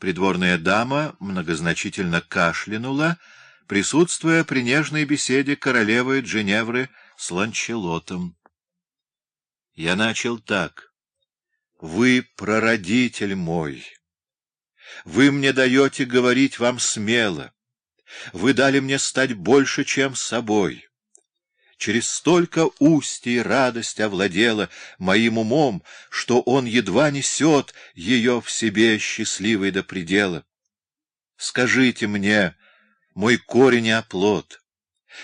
Придворная дама многозначительно кашлянула, присутствуя при нежной беседе королевы Дженевры с Ланчелотом. Я начал так. «Вы прародитель мой. Вы мне даете говорить вам смело. Вы дали мне стать больше, чем собой». Через столько устий радость овладела моим умом, что он едва несет ее в себе счастливой до предела. Скажите мне, мой корень и оплот,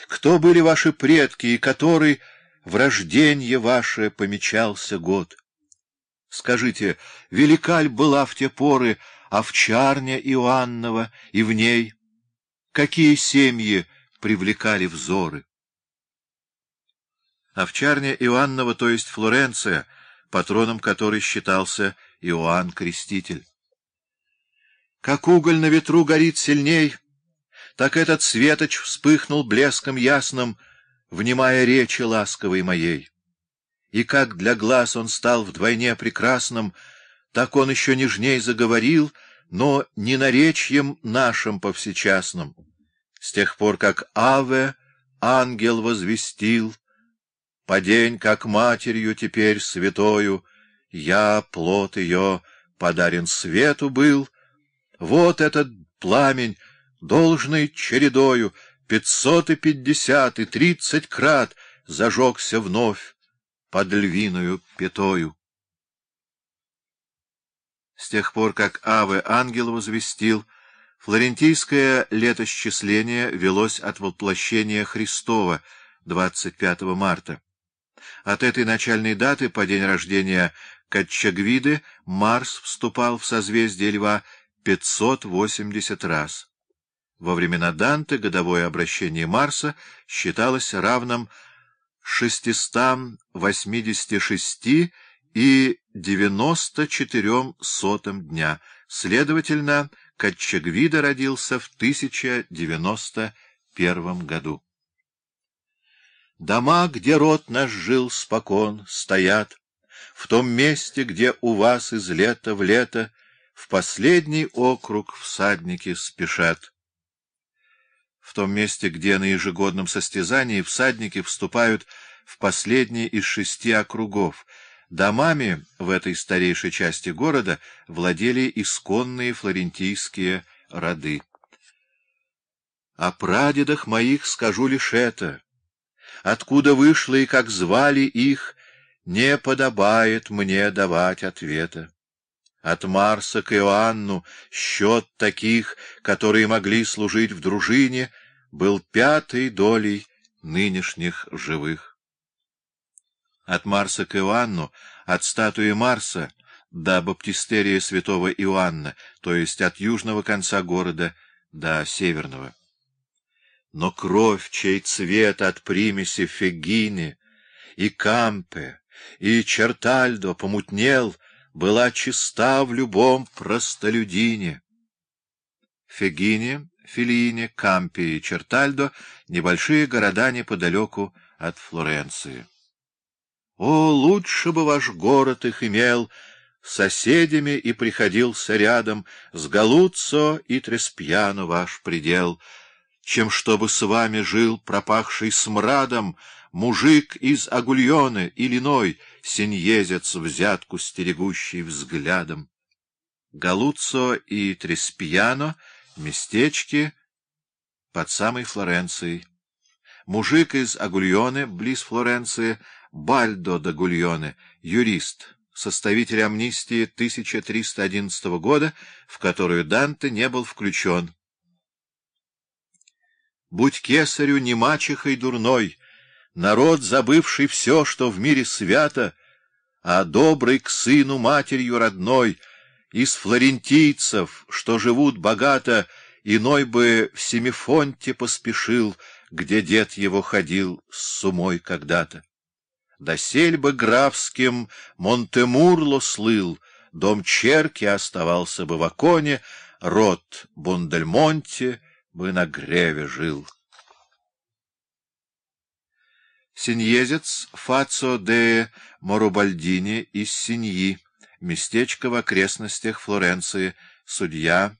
кто были ваши предки и который в рожденье ваше помечался год? Скажите, велика ль была в те поры овчарня Иоаннова и в ней? Какие семьи привлекали взоры? Овчарня Иоаннова, то есть Флоренция, патроном которой считался Иоанн Креститель. Как уголь на ветру горит сильней, так этот светоч вспыхнул блеском ясным, внимая речи ласковой моей. И как для глаз он стал вдвойне прекрасным, так он еще нежней заговорил, но не наречьем нашим повсечасным. С тех пор, как Аве ангел возвестил, Подень, как матерью теперь святою, Я, плод ее, подарен свету был. Вот этот пламень, должный чередою, Пятьсот и пятьдесят и тридцать крат Зажегся вновь под львиную пятою. С тех пор, как Аве ангел возвестил, флорентийское летосчисление велось от воплощения Христова 25 марта. От этой начальной даты по день рождения Катчагвиды Марс вступал в созвездие Льва 580 раз. Во времена Данте годовое обращение Марса считалось равным 686 и 94 сотым дня. Следовательно, Катчагвида родился в 1091 году. Дома, где род наш жил спокон, стоят, В том месте, где у вас из лета в лето В последний округ всадники спешат. В том месте, где на ежегодном состязании всадники вступают в последний из шести округов, домами в этой старейшей части города владели исконные флорентийские роды. О прадедах моих скажу лишь это — откуда вышло и как звали их, не подобает мне давать ответа. От Марса к Иоанну счет таких, которые могли служить в дружине, был пятой долей нынешних живых. От Марса к Иоанну, от статуи Марса до баптистерия святого Иоанна, то есть от южного конца города до северного. Но кровь, чей цвет от примеси Фегини и Кампе, и Чертальдо помутнел, была чиста в любом простолюдине. Фегини, Филине, Кампе и Чертальдо — небольшие города неподалеку от Флоренции. О, лучше бы ваш город их имел соседями и приходился рядом с Галуццо и Треспьяно ваш предел — чем чтобы с вами жил пропахший смрадом мужик из Агульоны, Иллиной, синьезец взятку стерегущий взглядом. Галуццо и Треспьяно — местечки под самой Флоренцией. Мужик из Агульоны, близ Флоренции, Бальдо да Гульоне, юрист, составитель амнистии 1311 года, в которую Данте не был включен, Будь кесарю не мачехой дурной, народ, забывший все, что в мире свято, а добрый к сыну матерью родной, из флорентийцев, что живут богато, иной бы в Семифонте поспешил, где дед его ходил с сумой когда-то. Досель бы графским Монтемурло слыл, дом Черки оставался бы в оконе, род Бундельмонте — бы на греве жил. Синьезец Фацо де Морубальдини из Синьи, местечко в окрестностях Флоренции, Судья